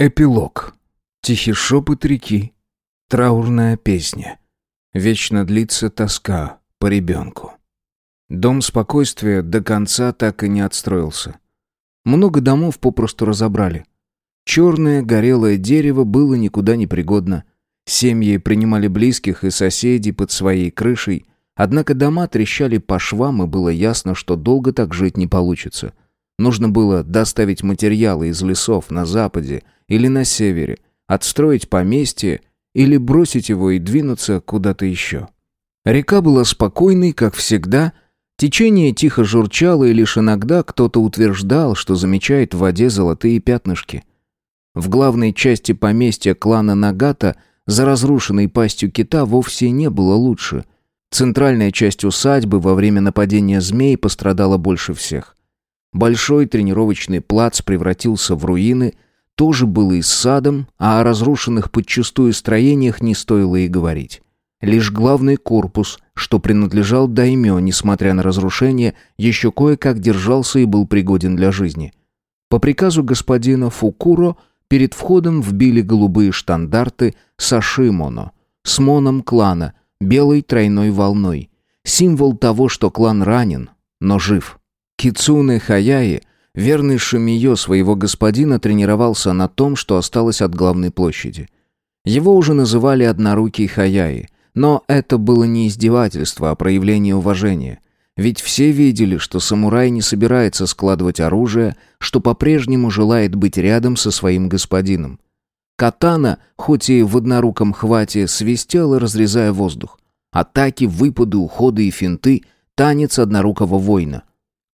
Эпилог. Тихий шепот реки. Траурная песня. Вечно длится тоска по ребенку. Дом спокойствия до конца так и не отстроился. Много домов попросту разобрали. Черное горелое дерево было никуда не пригодно. Семьи принимали близких и соседей под своей крышей, однако дома трещали по швам, и было ясно, что долго так жить не получится. Нужно было доставить материалы из лесов на западе, или на севере, отстроить поместье или бросить его и двинуться куда-то еще. Река была спокойной, как всегда, течение тихо журчало, и лишь иногда кто-то утверждал, что замечает в воде золотые пятнышки. В главной части поместья клана Нагата за разрушенной пастью кита вовсе не было лучше. Центральная часть усадьбы во время нападения змей пострадала больше всех. Большой тренировочный плац превратился в руины – тоже было и с садом, а о разрушенных подчистую строениях не стоило и говорить. Лишь главный корпус, что принадлежал Даймё, несмотря на разрушение, еще кое-как держался и был пригоден для жизни. По приказу господина Фукуро перед входом вбили голубые штандарты Сашимоно с моном клана, белой тройной волной. Символ того, что клан ранен, но жив. Кицуне Хаяи Верный Шамиё своего господина тренировался на том, что осталось от главной площади. Его уже называли «однорукий Хаяи», но это было не издевательство, а проявление уважения. Ведь все видели, что самурай не собирается складывать оружие, что по-прежнему желает быть рядом со своим господином. Катана, хоть и в одноруком хвате, свистела, разрезая воздух. Атаки, выпады, уходы и финты — танец однорукого воина.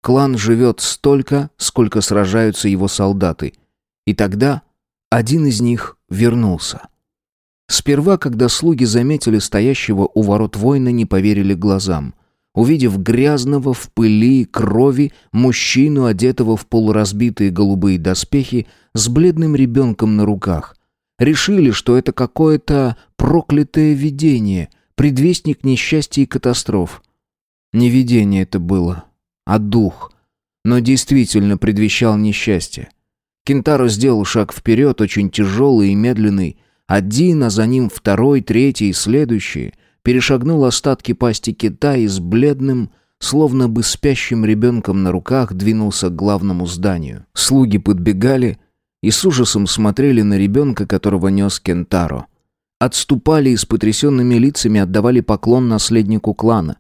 Клан живет столько, сколько сражаются его солдаты. И тогда один из них вернулся. Сперва, когда слуги заметили стоящего у ворот воина, не поверили глазам. Увидев грязного в пыли и крови мужчину, одетого в полуразбитые голубые доспехи, с бледным ребенком на руках. Решили, что это какое-то проклятое видение, предвестник несчастья и катастроф. Не видение это было, а дух, но действительно предвещал несчастье. Кентаро сделал шаг вперед, очень тяжелый и медленный. Один, а за ним второй, третий и следующий. Перешагнул остатки пасти кита и с бледным, словно бы спящим ребенком на руках, двинулся к главному зданию. Слуги подбегали и с ужасом смотрели на ребенка, которого нес Кентаро. Отступали и с потрясенными лицами отдавали поклон наследнику клана.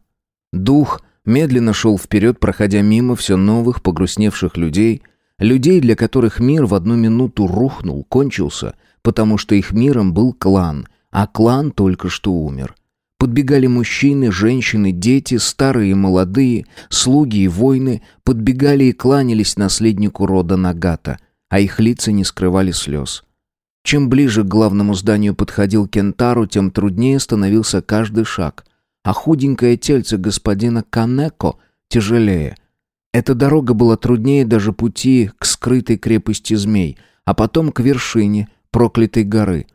Дух — медленно шел вперед, проходя мимо все новых погрустневших людей, людей, для которых мир в одну минуту рухнул, кончился, потому что их миром был клан, а клан только что умер. Подбегали мужчины, женщины, дети, старые и молодые, слуги и воины, подбегали и кланялись наследнику рода Нагата, а их лица не скрывали слез. Чем ближе к главному зданию подходил Кентару, тем труднее становился каждый шаг — а худенькое тельце господина Канеко тяжелее. Эта дорога была труднее даже пути к скрытой крепости змей, а потом к вершине проклятой горы.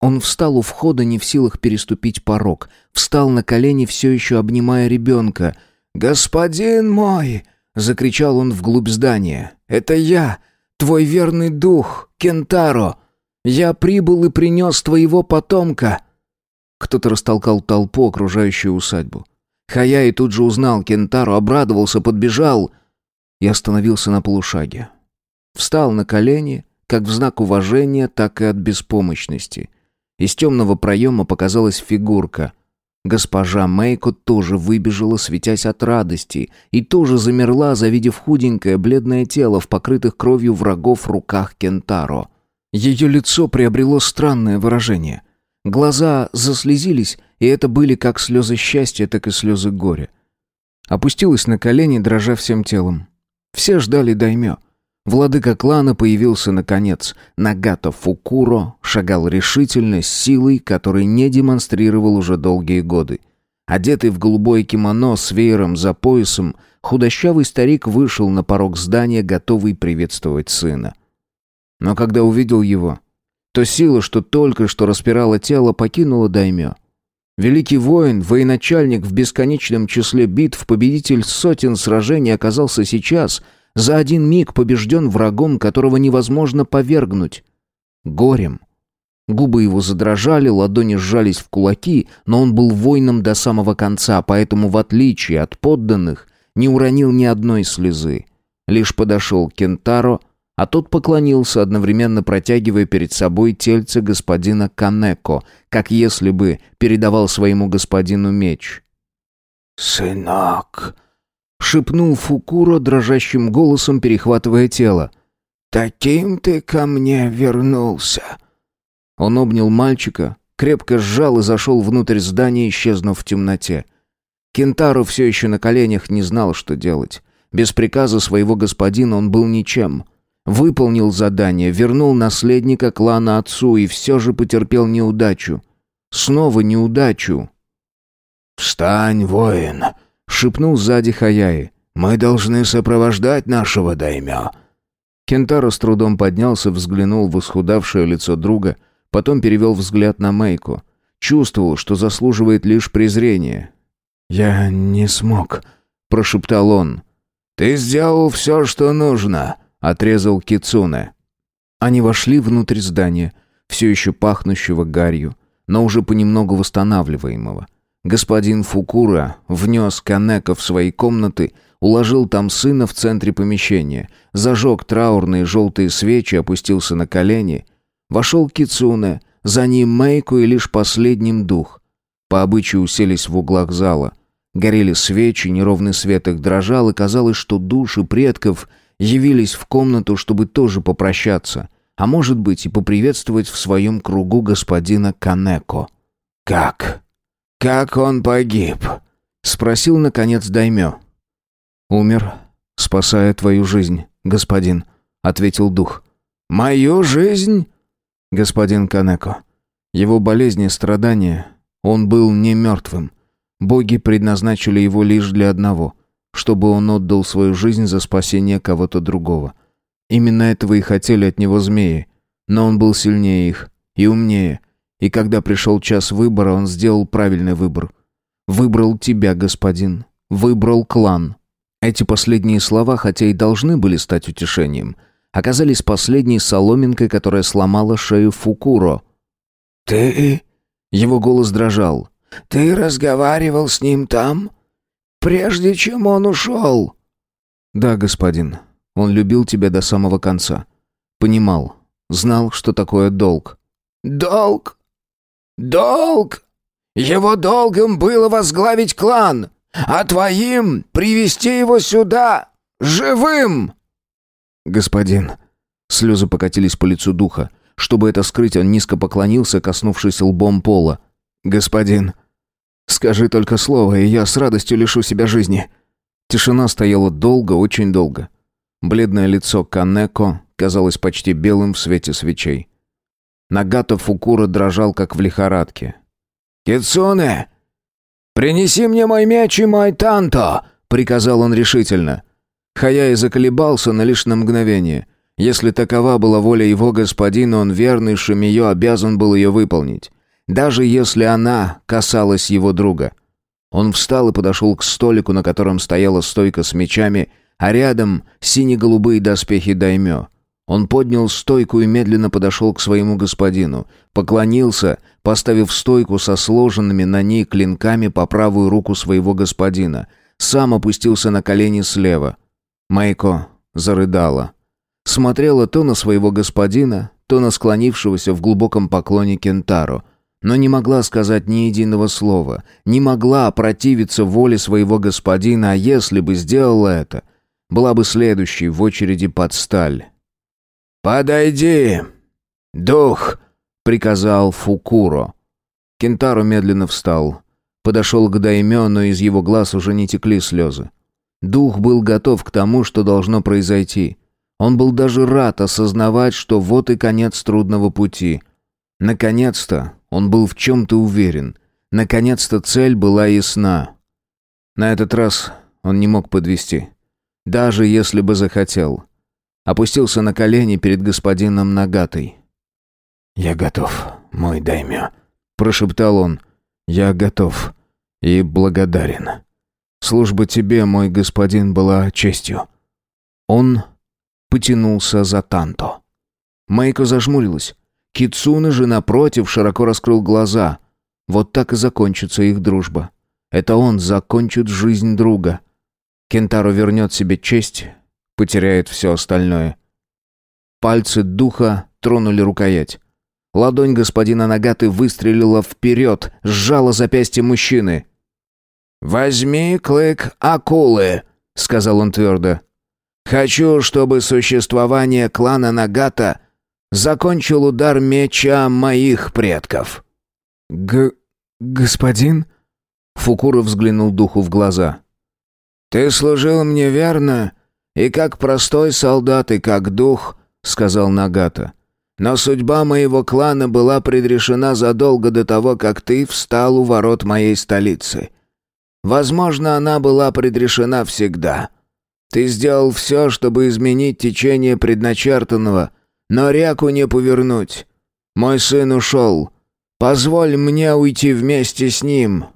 Он встал у входа, не в силах переступить порог, встал на колени, все еще обнимая ребенка. «Господин мой!» — закричал он вглубь здания. «Это я, твой верный дух, Кентаро! Я прибыл и принес твоего потомка!» Кто-то растолкал толпу, окружающую усадьбу. Хаяи тут же узнал Кентару, обрадовался, подбежал и остановился на полушаге. Встал на колени, как в знак уважения, так и от беспомощности. Из темного проема показалась фигурка. Госпожа Мейко тоже выбежала, светясь от радости, и тоже замерла, завидев худенькое, бледное тело в покрытых кровью врагов руках Кентаро. Ее лицо приобрело странное выражение. Глаза заслезились, и это были как слезы счастья, так и слезы горя. Опустилась на колени, дрожа всем телом. Все ждали даймё. Владыка клана появился наконец. Нагато Фукуро шагал решительно, с силой, которой не демонстрировал уже долгие годы. Одетый в голубое кимоно с веером за поясом, худощавый старик вышел на порог здания, готовый приветствовать сына. Но когда увидел его, то сила, что только что распирала тело, покинула Даймё. Великий воин, военачальник в бесконечном числе битв, победитель сотен сражений оказался сейчас, за один миг побежден врагом, которого невозможно повергнуть. горем. Губы его задрожали, ладони сжались в кулаки, но он был воином до самого конца, поэтому, в отличие от подданных, не уронил ни одной слезы. Лишь подошел Кентаро, а тот поклонился, одновременно протягивая перед собой тельце господина Канеко, как если бы передавал своему господину меч. «Сынок!» — шепнул Фукуро дрожащим голосом, перехватывая тело. «Таким ты ко мне вернулся!» Он обнял мальчика, крепко сжал и зашел внутрь здания, исчезнув в темноте. Кентару все еще на коленях не знал, что делать. Без приказа своего господина он был ничем. Выполнил задание, вернул наследника клана отцу и все же потерпел неудачу. Снова неудачу. «Встань, воин!» — шепнул сзади Хаяи. «Мы должны сопровождать нашего даймё». Кентаро с трудом поднялся, взглянул в исхудавшее лицо друга, потом перевел взгляд на Мейку. Чувствовал, что заслуживает лишь презрения. «Я не смог», — прошептал он. «Ты сделал все, что нужно», — отрезал Кицуне. Они вошли внутрь здания, все еще пахнущего гарью, но уже понемногу восстанавливаемого. Господин Фукура внес Канека в свои комнаты, уложил там сына в центре помещения, зажег траурные желтые свечи, опустился на колени. Вошел Кицуне, за ним Мейку и лишь последним дух. По обычаю уселись в углах зала. Горели свечи, неровный свет их дрожал, и казалось, что души предков явились в комнату, чтобы тоже попрощаться, а может быть и поприветствовать в своем кругу господина Канеко. «Как?» «Как он погиб?» — спросил, наконец, Даймё. «Умер, спасая твою жизнь, господин», — ответил дух. «Мою жизнь?» «Господин Канеко, его болезни страдания, он был не мертвым. Боги предназначили его лишь для одного, чтобы он отдал свою жизнь за спасение кого-то другого. Именно этого и хотели от него змеи, но он был сильнее их и умнее, и когда пришел час выбора, он сделал правильный выбор. Выбрал тебя, господин. Выбрал клан. Эти последние слова, хотя и должны были стать утешением, оказались последней соломинкой, которая сломала шею Фукуро. «Ты...» Его голос дрожал. «Ты разговаривал с ним там? Прежде чем он ушел?» «Да, господин. Он любил тебя до самого конца. Понимал. Знал, что такое долг». «Долг? Долг? Его долгом было возглавить клан, а твоим привести его сюда живым!» «Господин...» Слезы покатились по лицу духа. Чтобы это скрыть, он низко поклонился, коснувшись лбом пола. «Господин...» «Скажи только слово, и я с радостью лишу себя жизни». Тишина стояла долго, очень долго. Бледное лицо Канеко казалось почти белым в свете свечей. Нагата Фукура дрожал, как в лихорадке. «Кицуне, принеси мне мой меч и мой танто!» — приказал он решительно. Хаяи заколебался, но лишь на мгновение. Если такова была воля его господина, он верный Шамиё обязан был ее выполнить. Даже если она касалась его друга. Он встал и подошел к столику, на котором стояла стойка с мечами, а рядом сине-голубые доспехи даймё. Он поднял стойку и медленно подошел к своему господину. Поклонился, поставив стойку со сложенными на ней клинками по правую руку своего господина. Сам опустился на колени слева. Майко зарыдала. Смотрела то на своего господина, то на склонившегося в глубоком поклоне Кентаро, но не могла сказать ни единого слова, не могла противиться воле своего господина, а если бы сделала это, была бы следующей в очереди под сталь. «Подойди, дух!» — приказал Фукуро. Кентаро медленно встал. Подошел к Даймё, но из его глаз уже не текли слезы. Дух был готов к тому, что должно произойти. Он был даже рад осознавать, что вот и конец трудного пути. Наконец-то он был в чем-то уверен. Наконец-то цель была ясна. На этот раз он не мог подвести, даже если бы захотел опустился на колени перед господином Нагатой. «Я готов, мой даймё», — прошептал он. «Я готов и благодарен. Служба тебе, мой господин, была честью». Он потянулся за Танто. Майко зажмурилась. Кицуна же, напротив, широко раскрыл глаза. Вот так и закончится их дружба. Это он закончит жизнь друга. Кентаро вернет себе честь, потеряет все остальное. Пальцы духа тронули рукоять. Ладонь господина Нагаты выстрелила вперед, сжала запястье мужчины. «Возьми клык акулы», — сказал он твердо. «Хочу, чтобы существование клана Нагата закончил удар меча моих предков». «Г... господин?» Фукура взглянул духу в глаза. «Ты служил мне верно, и как простой солдат, и как дух», — сказал Нагата. «Но судьба моего клана была предрешена задолго до того, как ты встал у ворот моей столицы. Возможно, она была предрешена всегда. Ты сделал все, чтобы изменить течение предначертанного, но реку не повернуть. Мой сын ушел. Позволь мне уйти вместе с ним».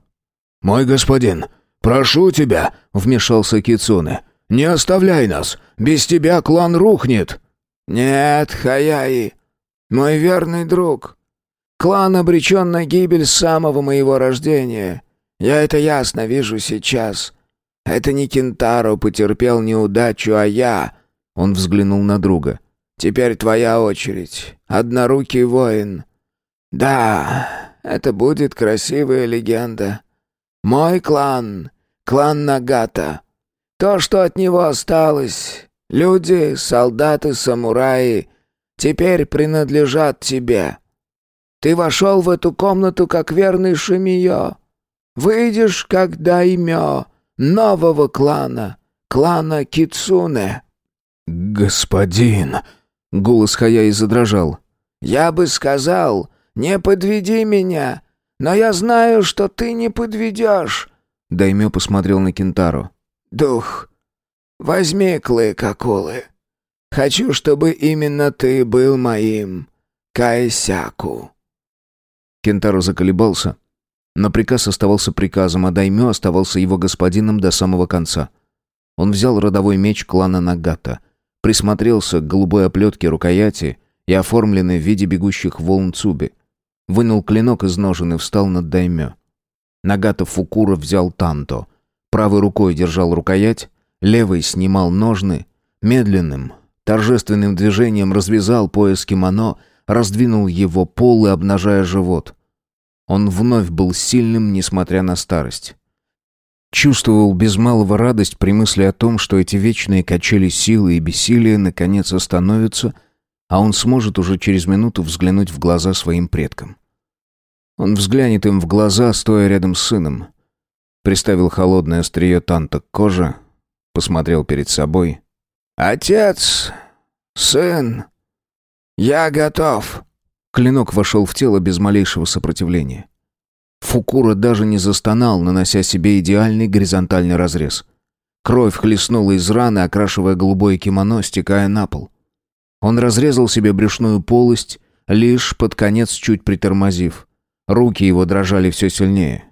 «Мой господин, прошу тебя», — вмешался Кицуне. «Не оставляй нас. Без тебя клан рухнет». «Нет, Хаяи, мой верный друг. Клан обречен на гибель с самого моего рождения. Я это ясно вижу сейчас. Это не Кентаро потерпел неудачу, а я...» Он взглянул на друга. «Теперь твоя очередь. Однорукий воин. Да, это будет красивая легенда. Мой клан, клан Нагата. То, что от него осталось, люди, солдаты, самураи, теперь принадлежат тебе. Ты вошел в эту комнату как верный Шимиё. Выйдешь как даймё нового клана, клана Кицуне». «Господин...» — голос Хаяи задрожал. «Я бы сказал, не подведи меня, но я знаю, что ты не подведешь». Даймё посмотрел на Кентару. «Дух, возьми клык акулы. Хочу, чтобы именно ты был моим Кайсяку». Кентару заколебался, но приказ оставался приказом, а Даймё оставался его господином до самого конца. Он взял родовой меч клана Нагата, присмотрелся к голубой оплетке рукояти и оформленной в виде бегущих волн цуби. Вынул клинок из ножен и встал над Даймё. Нагата Фукура взял танто. Правой рукой держал рукоять, левой снимал ножны, медленным, торжественным движением развязал пояс кимоно, раздвинул его полы, обнажая живот. Он вновь был сильным, несмотря на старость. Чувствовал без малого радость при мысли о том, что эти вечные качели силы и бессилия наконец остановятся, а он сможет уже через минуту взглянуть в глаза своим предкам. Он взглянет им в глаза, стоя рядом с сыном. Приставил холодное острие танта к коже, посмотрел перед собой. «Отец! Сын! Я готов!» Клинок вошел в тело без малейшего сопротивления. Фукура даже не застонал, нанося себе идеальный горизонтальный разрез. Кровь хлестнула из раны, окрашивая голубое кимоно, стекая на пол. Он разрезал себе брюшную полость, лишь под конец чуть притормозив. Руки его дрожали все сильнее.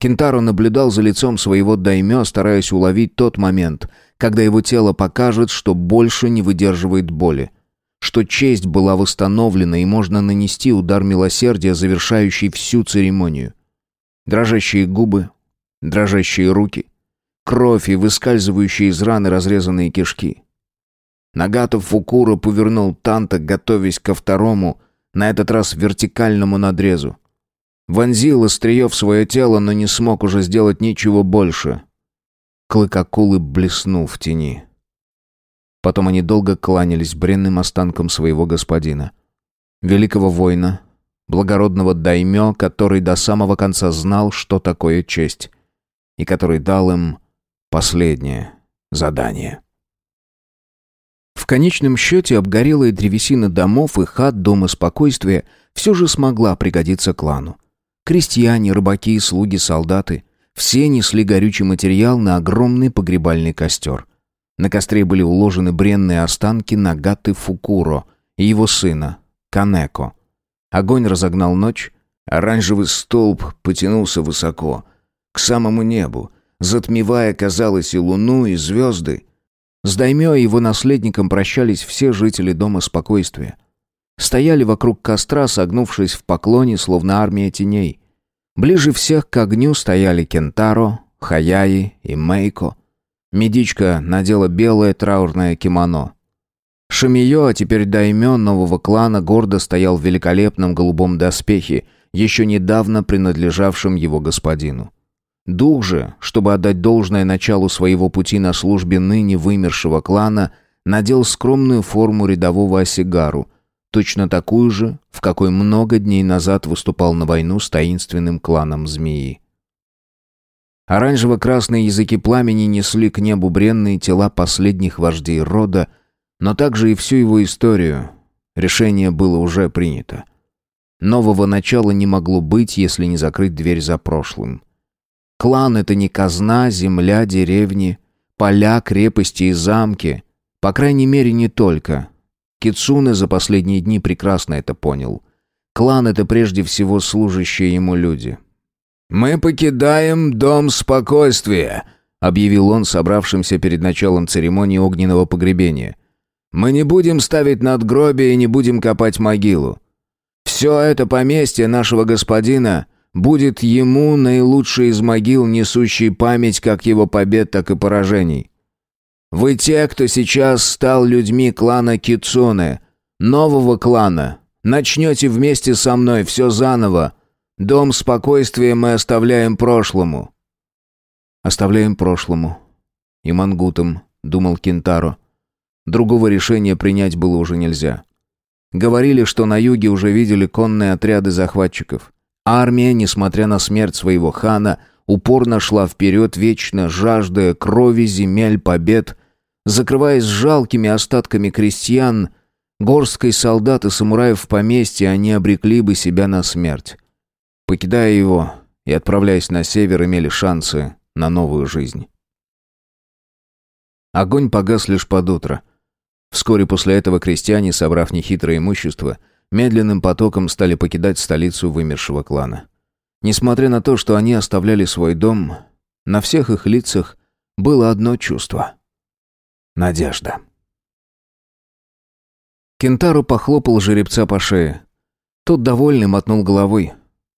Кентаро наблюдал за лицом своего даймё, стараясь уловить тот момент, когда его тело покажет, что больше не выдерживает боли что честь была восстановлена и можно нанести удар милосердия, завершающий всю церемонию. Дрожащие губы, дрожащие руки, кровь и выскальзывающие из раны разрезанные кишки. Нагатов Фукура повернул Танта, готовясь ко второму, на этот раз вертикальному надрезу. Вонзил острие в свое тело, но не смог уже сделать ничего больше. Клык акулы блеснул в тени. Потом они долго кланялись бренным останкам своего господина. Великого воина, благородного даймё, который до самого конца знал, что такое честь, и который дал им последнее задание. В конечном счете обгорелая древесина домов и хат Дома спокойствия все же смогла пригодиться клану. Крестьяне, рыбаки, слуги, солдаты – все несли горючий материал на огромный погребальный костер. На костре были уложены бренные останки Нагаты Фукуро и его сына, Канеко. Огонь разогнал ночь, оранжевый столб потянулся высоко, к самому небу, затмевая, казалось, и луну, и звезды. С Даймё и его наследником прощались все жители Дома Спокойствия. стояли вокруг костра, согнувшись в поклоне, словно армия теней. Ближе всех к огню стояли Кентаро, Хаяи и Мейко. Медичка надела белое траурное кимоно. Шамиё, а теперь даймён нового клана, гордо стоял в великолепном голубом доспехе, еще недавно принадлежавшем его господину. Дух же, чтобы отдать должное началу своего пути на службе ныне вымершего клана, надел скромную форму рядового осигару, точно такую же, в какой много дней назад выступал на войну с таинственным кланом змеи. Оранжево-красные языки пламени несли к небу бренные тела последних вождей рода, но также и всю его историю. Решение было уже принято. Нового начала не могло быть, если не закрыть дверь за прошлым. Клан — это не казна, земля, деревни, поля, крепости и замки. По крайней мере, не только. Кицуне за последние дни прекрасно это понял. Клан — это прежде всего служащие ему люди. «Мы покидаем дом спокойствия», — объявил он собравшимся перед началом церемонии огненного погребения. Мы не будем ставить надгробие и не будем копать могилу. Все это поместье нашего господина будет ему наилучшей из могил, несущей память как его побед, так и поражений. Вы те, кто сейчас стал людьми клана Кицуне, нового клана. Начнете вместе со мной все заново. Дом спокойствия мы оставляем прошлому». «Оставляем прошлому. И мангутам», — думал Кентаро. Другого решения принять было уже нельзя. Говорили, что на юге уже видели конные отряды захватчиков. Армия, несмотря на смерть своего хана, упорно шла вперед, вечно жаждая крови, земель, побед. Закрываясь жалкими остатками крестьян, горсткой солдат и самураев в поместье, они обрекли бы себя на смерть. Покидая его и отправляясь на север, имели шансы на новую жизнь. Огонь погас лишь под утро — Вскоре после этого крестьяне, собрав нехитрое имущество, медленным потоком стали покидать столицу вымершего клана. Несмотря на то, что они оставляли свой дом, на всех их лицах было одно чувство — надежда. Кентару похлопал жеребца по шее. Тот довольный мотнул головой.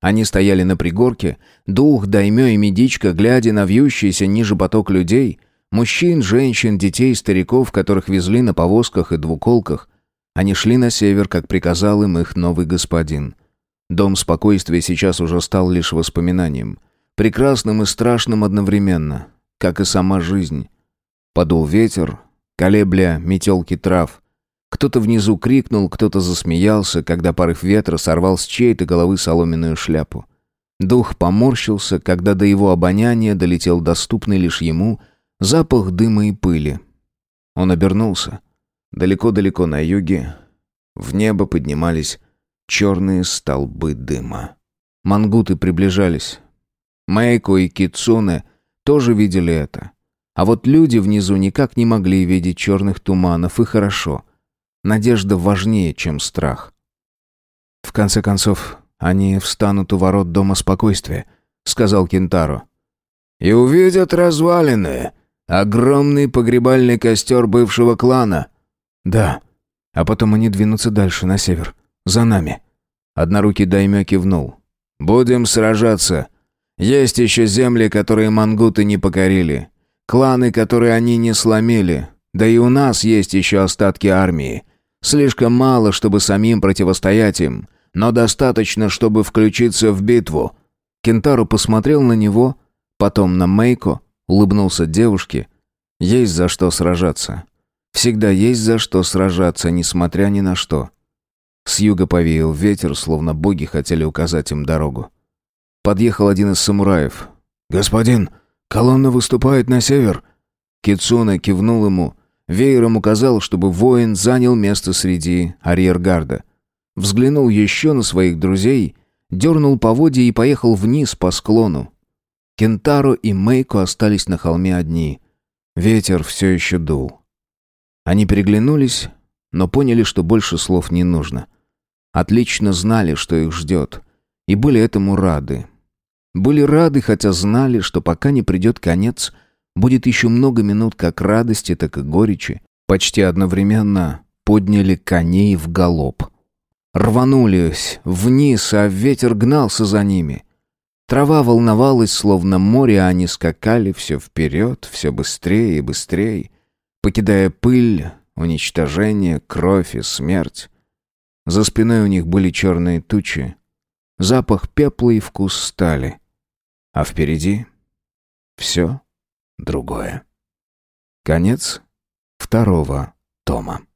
Они стояли на пригорке, дух, даймё и медичка, глядя на вьющийся ниже поток людей — Мужчин, женщин, детей, стариков, которых везли на повозках и двуколках. Они шли на север, как приказал им их новый господин. Дом спокойствия сейчас уже стал лишь воспоминанием. Прекрасным и страшным одновременно, как и сама жизнь. Подул ветер, колебля метелки трав. Кто-то внизу крикнул, кто-то засмеялся, когда порыв ветра сорвал с чьей-то головы соломенную шляпу. Дух поморщился, когда до его обоняния долетел доступный лишь ему — Запах дыма и пыли. Он обернулся. Далеко-далеко на юге в небо поднимались черные столбы дыма. Мангуты приближались. Мэйко и Кицуне тоже видели это. А вот люди внизу никак не могли видеть черных туманов, и хорошо. Надежда важнее, чем страх. В конце концов, они встанут у ворот Дома Спокойствия, сказал Кентаро. «И увидят развалины», Огромный погребальный костер бывшего клана. Да. А потом они двинутся дальше, на север. За нами. Однорукий Даймё кивнул. Будем сражаться. Есть еще земли, которые мангуты не покорили. Кланы, которые они не сломили. Да и у нас есть еще остатки армии. Слишком мало, чтобы самим противостоять им, но достаточно, чтобы включиться в битву. Кентару посмотрел на него, потом на Мейко, Улыбнулся девушке. Есть за что сражаться. Всегда есть за что сражаться, несмотря ни на что. С юга повеял ветер, словно боги хотели указать им дорогу. Подъехал один из самураев. «Господин, колонна выступает на север!» Кицуна кивнул ему, веером указал, чтобы воин занял место среди арьергарда. Взглянул еще на своих друзей, дернул поводья и поехал вниз по склону. Кентаро и Мейко остались на холме одни. Ветер все еще дул. Они переглянулись, но поняли, что больше слов не нужно. Отлично знали, что их ждет, и были этому рады. Были рады, хотя знали, что пока не придет конец, будет еще много минут как радости, так и горечи. Почти одновременно подняли коней в галоп. рванулись вниз, а ветер гнался за ними. Трава волновалась, словно море, а они скакали все вперед, все быстрее и быстрее, покидая пыль, уничтожение, кровь и смерть. За спиной у них были черные тучи, запах пепла и вкус стали. А впереди все другое. Конец второго тома.